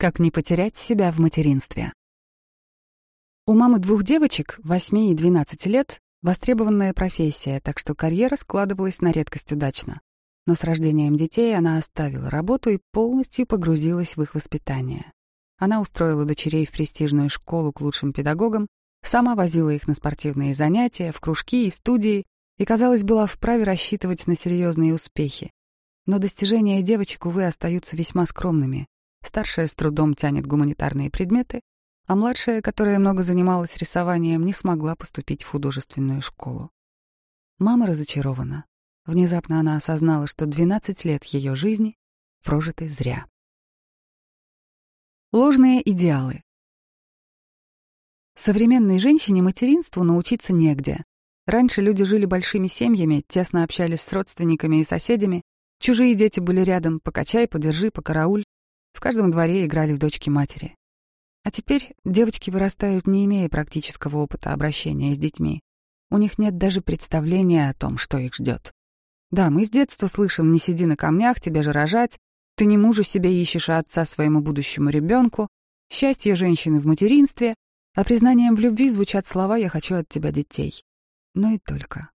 Как не потерять себя в материнстве. У мамы двух девочек, 8 и 12 лет, востребованная профессия, так что карьера складывалась на редкость удачно. Но с рождением детей она оставила работу и полностью погрузилась в их воспитание. Она устроила дочерей в престижную школу к лучшим педагогам, сама возила их на спортивные занятия, в кружки и студии и, казалось, была вправе рассчитывать на серьезные успехи. Но достижения девочек, увы, остаются весьма скромными. Старшая с трудом тянет гуманитарные предметы, а младшая, которая много занималась рисованием, не смогла поступить в художественную школу. Мама разочарована. Внезапно она осознала, что 12 лет ее жизни прожиты зря. Ложные идеалы. Современной женщине материнству научиться негде. Раньше люди жили большими семьями, тесно общались с родственниками и соседями, чужие дети были рядом, покачай, подержи, покарауль. В каждом дворе играли в дочки матери. А теперь девочки вырастают, не имея практического опыта обращения с детьми. У них нет даже представления о том, что их ждет. Да, мы с детства слышим «не сиди на камнях, тебе же рожать», «ты не мужа себе ищешь, а отца своему будущему ребенку», «счастье женщины в материнстве», а признанием в любви звучат слова «я хочу от тебя детей». Но и только.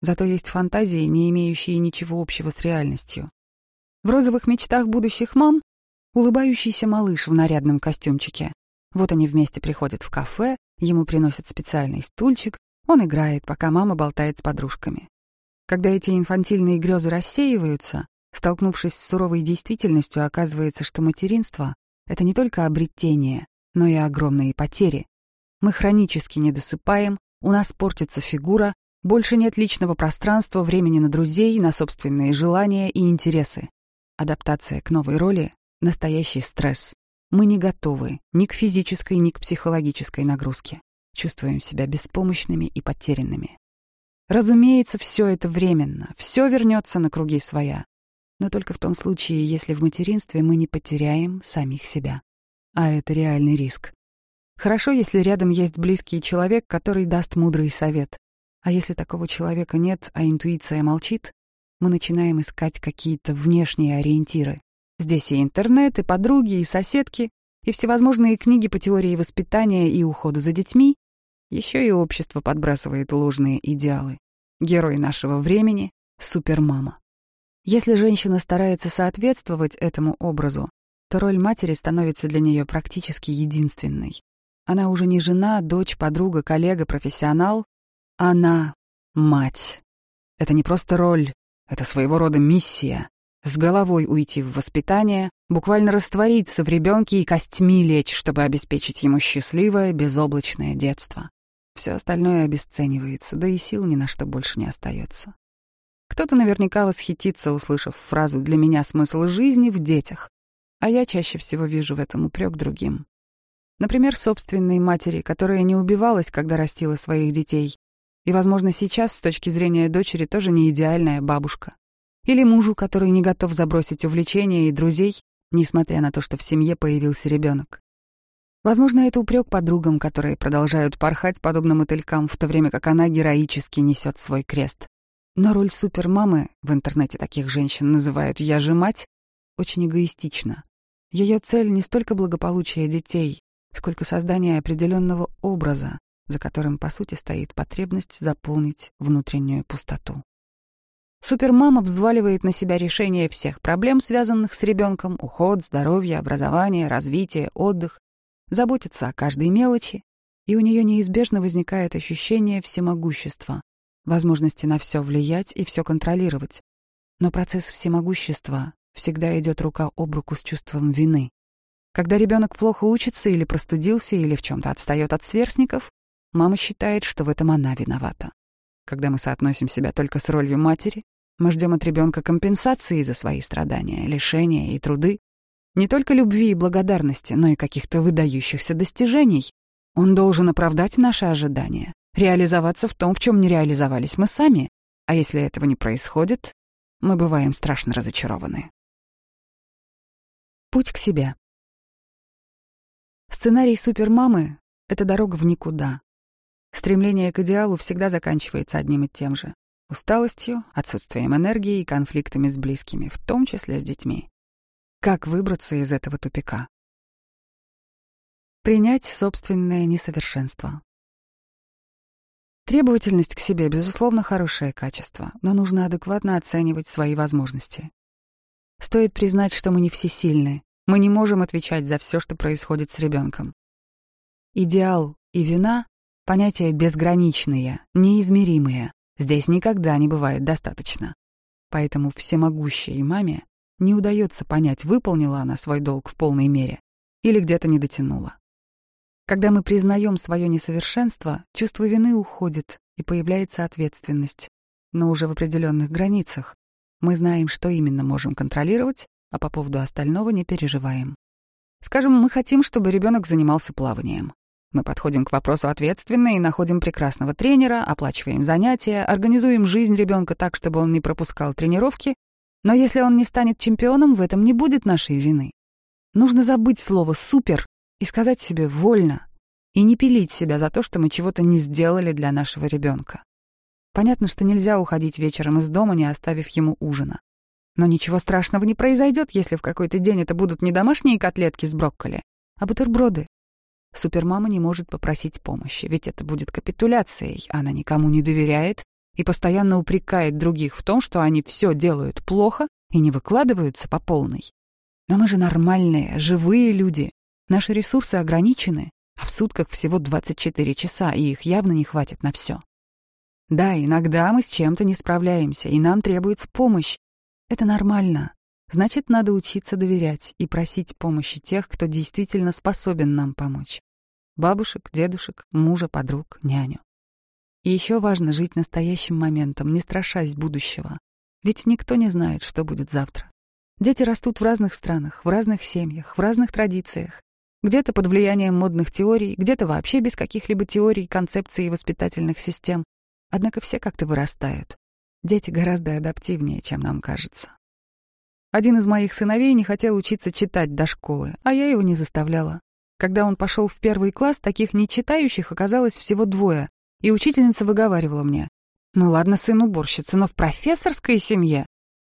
Зато есть фантазии, не имеющие ничего общего с реальностью. В розовых мечтах будущих мам Улыбающийся малыш в нарядном костюмчике. Вот они вместе приходят в кафе, ему приносят специальный стульчик, он играет, пока мама болтает с подружками. Когда эти инфантильные грезы рассеиваются, столкнувшись с суровой действительностью, оказывается, что материнство — это не только обретение, но и огромные потери. Мы хронически недосыпаем, у нас портится фигура, больше нет личного пространства, времени на друзей, на собственные желания и интересы. Адаптация к новой роли Настоящий стресс. Мы не готовы ни к физической, ни к психологической нагрузке. Чувствуем себя беспомощными и потерянными. Разумеется, все это временно, все вернется на круги своя. Но только в том случае, если в материнстве мы не потеряем самих себя. А это реальный риск. Хорошо, если рядом есть близкий человек, который даст мудрый совет. А если такого человека нет, а интуиция молчит, мы начинаем искать какие-то внешние ориентиры. Здесь и интернет, и подруги, и соседки, и всевозможные книги по теории воспитания и уходу за детьми. Еще и общество подбрасывает ложные идеалы. Герой нашего времени — супермама. Если женщина старается соответствовать этому образу, то роль матери становится для нее практически единственной. Она уже не жена, дочь, подруга, коллега, профессионал. Она — мать. Это не просто роль, это своего рода миссия с головой уйти в воспитание, буквально раствориться в ребенке и костьми лечь, чтобы обеспечить ему счастливое, безоблачное детство. Все остальное обесценивается, да и сил ни на что больше не остается. Кто-то наверняка восхитится, услышав фразу «для меня смысл жизни в детях», а я чаще всего вижу в этом упрек другим. Например, собственной матери, которая не убивалась, когда растила своих детей, и, возможно, сейчас, с точки зрения дочери, тоже не идеальная бабушка. Или мужу, который не готов забросить увлечения и друзей, несмотря на то, что в семье появился ребенок. Возможно, это упрек подругам, которые продолжают порхать подобно мотылькам, в то время как она героически несет свой крест. Но роль супермамы, в интернете таких женщин называют «я же мать», очень эгоистична. Ее цель не столько благополучие детей, сколько создание определенного образа, за которым, по сути, стоит потребность заполнить внутреннюю пустоту. Супермама взваливает на себя решение всех проблем, связанных с ребенком, уход, здоровье, образование, развитие, отдых, заботится о каждой мелочи, и у нее неизбежно возникает ощущение всемогущества, возможности на все влиять и все контролировать. Но процесс всемогущества всегда идет рука об руку с чувством вины. Когда ребенок плохо учится или простудился, или в чем-то отстает от сверстников, мама считает, что в этом она виновата. Когда мы соотносим себя только с ролью матери, мы ждем от ребенка компенсации за свои страдания, лишения и труды. Не только любви и благодарности, но и каких-то выдающихся достижений. Он должен оправдать наши ожидания, реализоваться в том, в чем не реализовались мы сами. А если этого не происходит, мы бываем страшно разочарованы. Путь к себе. Сценарий супермамы — это дорога в никуда. Стремление к идеалу всегда заканчивается одним и тем же усталостью, отсутствием энергии и конфликтами с близкими, в том числе с детьми. Как выбраться из этого тупика? Принять собственное несовершенство. Требовательность к себе, безусловно, хорошее качество, но нужно адекватно оценивать свои возможности. Стоит признать, что мы не всесильны, мы не можем отвечать за все, что происходит с ребенком. Идеал и вина — понятия безграничные, неизмеримые. Здесь никогда не бывает достаточно. Поэтому всемогущей маме не удается понять, выполнила она свой долг в полной мере или где-то не дотянула. Когда мы признаем свое несовершенство, чувство вины уходит, и появляется ответственность, но уже в определенных границах. Мы знаем, что именно можем контролировать, а по поводу остального не переживаем. Скажем, мы хотим, чтобы ребенок занимался плаванием. Мы подходим к вопросу ответственно и находим прекрасного тренера, оплачиваем занятия, организуем жизнь ребенка так, чтобы он не пропускал тренировки, но если он не станет чемпионом, в этом не будет нашей вины. Нужно забыть слово «супер» и сказать себе «вольно», и не пилить себя за то, что мы чего-то не сделали для нашего ребенка. Понятно, что нельзя уходить вечером из дома, не оставив ему ужина. Но ничего страшного не произойдет, если в какой-то день это будут не домашние котлетки с брокколи, а бутерброды. Супермама не может попросить помощи, ведь это будет капитуляцией. Она никому не доверяет и постоянно упрекает других в том, что они все делают плохо и не выкладываются по полной. Но мы же нормальные, живые люди, Наши ресурсы ограничены, а в сутках всего 24 часа, и их явно не хватит на все. Да, иногда мы с чем-то не справляемся, и нам требуется помощь. Это нормально. Значит, надо учиться доверять и просить помощи тех, кто действительно способен нам помочь. Бабушек, дедушек, мужа, подруг, няню. И еще важно жить настоящим моментом, не страшась будущего. Ведь никто не знает, что будет завтра. Дети растут в разных странах, в разных семьях, в разных традициях. Где-то под влиянием модных теорий, где-то вообще без каких-либо теорий, концепций и воспитательных систем. Однако все как-то вырастают. Дети гораздо адаптивнее, чем нам кажется. Один из моих сыновей не хотел учиться читать до школы, а я его не заставляла. Когда он пошел в первый класс, таких нечитающих оказалось всего двое, и учительница выговаривала мне. «Ну ладно, сын уборщицы, но в профессорской семье!»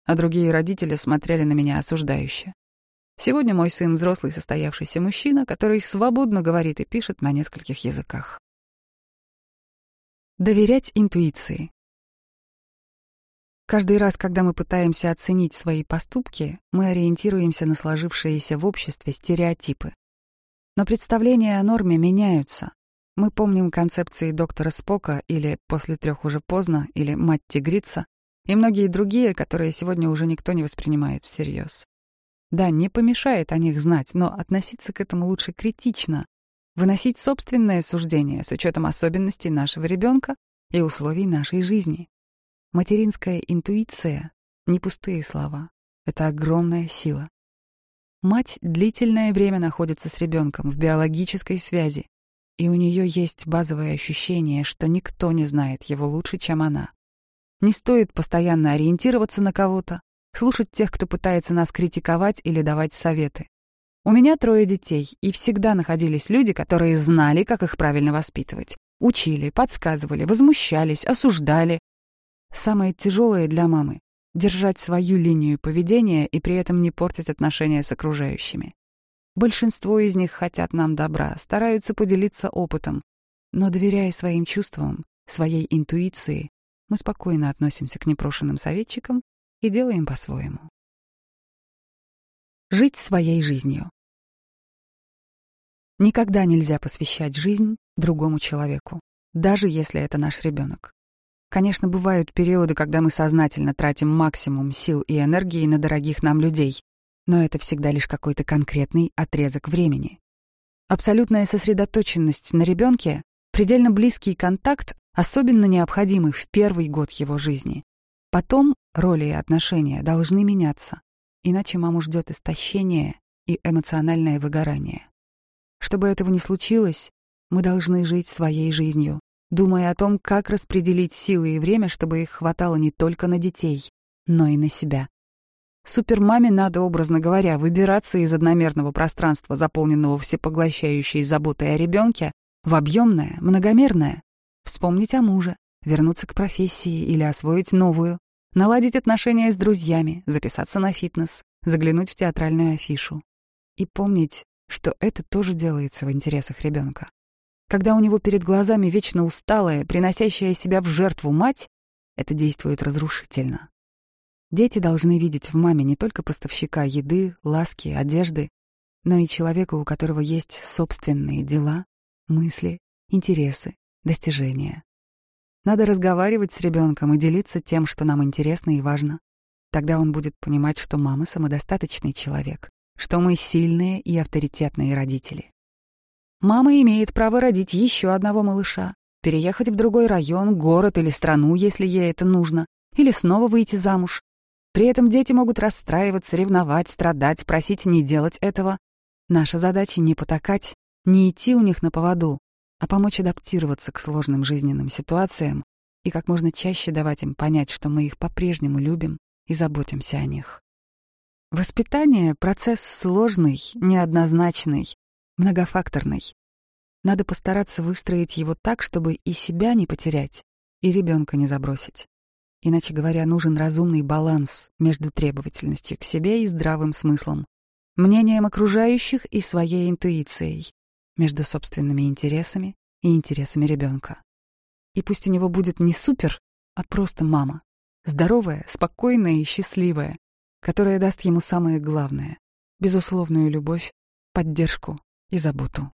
А другие родители смотрели на меня осуждающе. Сегодня мой сын взрослый состоявшийся мужчина, который свободно говорит и пишет на нескольких языках. Доверять интуиции. Каждый раз, когда мы пытаемся оценить свои поступки, мы ориентируемся на сложившиеся в обществе стереотипы. Но представления о норме меняются. Мы помним концепции доктора Спока или «после трех уже поздно» или «мать тигрица» и многие другие, которые сегодня уже никто не воспринимает всерьез. Да, не помешает о них знать, но относиться к этому лучше критично, выносить собственное суждение с учетом особенностей нашего ребенка и условий нашей жизни. Материнская интуиция — не пустые слова, это огромная сила. Мать длительное время находится с ребенком в биологической связи, и у нее есть базовое ощущение, что никто не знает его лучше, чем она. Не стоит постоянно ориентироваться на кого-то, слушать тех, кто пытается нас критиковать или давать советы. У меня трое детей, и всегда находились люди, которые знали, как их правильно воспитывать. Учили, подсказывали, возмущались, осуждали. Самое тяжелое для мамы — держать свою линию поведения и при этом не портить отношения с окружающими. Большинство из них хотят нам добра, стараются поделиться опытом. Но доверяя своим чувствам, своей интуиции, мы спокойно относимся к непрошенным советчикам и делаем по-своему. Жить своей жизнью. Никогда нельзя посвящать жизнь другому человеку, даже если это наш ребенок. Конечно, бывают периоды, когда мы сознательно тратим максимум сил и энергии на дорогих нам людей, но это всегда лишь какой-то конкретный отрезок времени. Абсолютная сосредоточенность на ребенке, предельно близкий контакт особенно необходимый в первый год его жизни. Потом роли и отношения должны меняться, иначе маму ждет истощение и эмоциональное выгорание. Чтобы этого не случилось, мы должны жить своей жизнью, думая о том, как распределить силы и время, чтобы их хватало не только на детей, но и на себя. Супермаме надо, образно говоря, выбираться из одномерного пространства, заполненного всепоглощающей заботой о ребенке, в объемное, многомерное, вспомнить о муже, вернуться к профессии или освоить новую, наладить отношения с друзьями, записаться на фитнес, заглянуть в театральную афишу. И помнить, что это тоже делается в интересах ребенка. Когда у него перед глазами вечно усталая, приносящая себя в жертву мать, это действует разрушительно. Дети должны видеть в маме не только поставщика еды, ласки, одежды, но и человека, у которого есть собственные дела, мысли, интересы, достижения. Надо разговаривать с ребенком и делиться тем, что нам интересно и важно. Тогда он будет понимать, что мама самодостаточный человек, что мы сильные и авторитетные родители. Мама имеет право родить еще одного малыша, переехать в другой район, город или страну, если ей это нужно, или снова выйти замуж. При этом дети могут расстраиваться, ревновать, страдать, просить не делать этого. Наша задача не потакать, не идти у них на поводу, а помочь адаптироваться к сложным жизненным ситуациям и как можно чаще давать им понять, что мы их по-прежнему любим и заботимся о них. Воспитание — процесс сложный, неоднозначный, многофакторный. Надо постараться выстроить его так, чтобы и себя не потерять, и ребенка не забросить. Иначе говоря, нужен разумный баланс между требовательностью к себе и здравым смыслом, мнением окружающих и своей интуицией, между собственными интересами и интересами ребенка. И пусть у него будет не супер, а просто мама, здоровая, спокойная и счастливая, которая даст ему самое главное — безусловную любовь, поддержку и заботу.